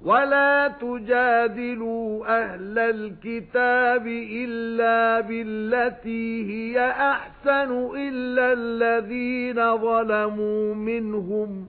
وَلَا تُجَادِلُوا أَهْلَ الْكِتَابِ إِلَّا بِالَّتِي هِيَ أَحْسَنُ إِلَّا الَّذِينَ ظَلَمُوا مِنْهُمْ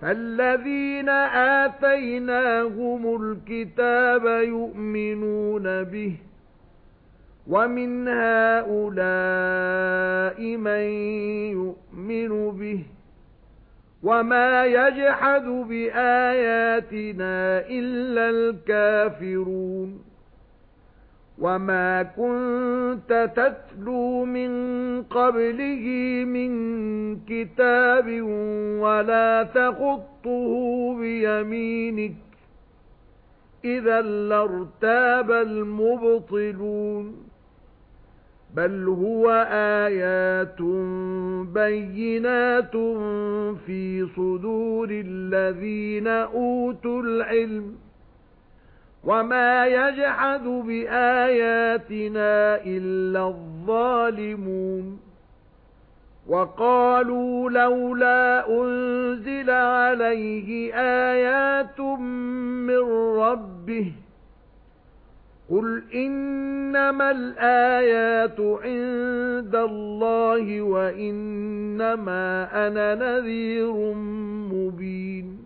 فَالَّذِينَ آتَيْنَاهُمُ الْكِتَابَ يُؤْمِنُونَ بِهِ وَمِنْ هَؤُلَاءِ مَن يُؤْمِنُ بِهِ وَمَا يَجْحَدُ بِآيَاتِنَا إِلَّا الْكَافِرُونَ وَمَا كُنتَ تَتْلُو مِن قَبْلِهِ مِن كِتَابٍ وَلَا تَخُطُّهُ بِيَمِينِكَ إِذًا لَّارْتَابَ الْمُبْطِلُونَ بَلْ هُوَ آيَاتٌ بَيِّنَاتٌ فِي صُدُورِ الَّذِينَ أُوتُوا الْعِلْمَ وَمَا يَجْحَدُ بِآيَاتِنَا إِلَّا الظَّالِمُونَ وَقَالُوا لَوْلَا أُنْزِلَ عَلَيْهِ آيَاتٌ مِّن رَّبِّهِ قُلْ إِنَّمَا الْآيَاتُ عِندَ اللَّهِ وَإِنَّمَا أَنَا نَذِيرٌ مُبِينٌ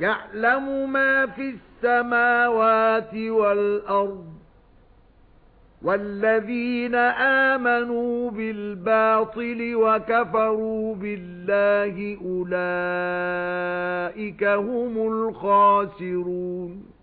يَعْلَمُ مَا فِي السَّمَاوَاتِ وَالْأَرْضِ وَالَّذِينَ آمَنُوا بِالْبَاطِلِ وَكَفَرُوا بِاللَّهِ أُولَئِكَ هُمُ الْخَاسِرُونَ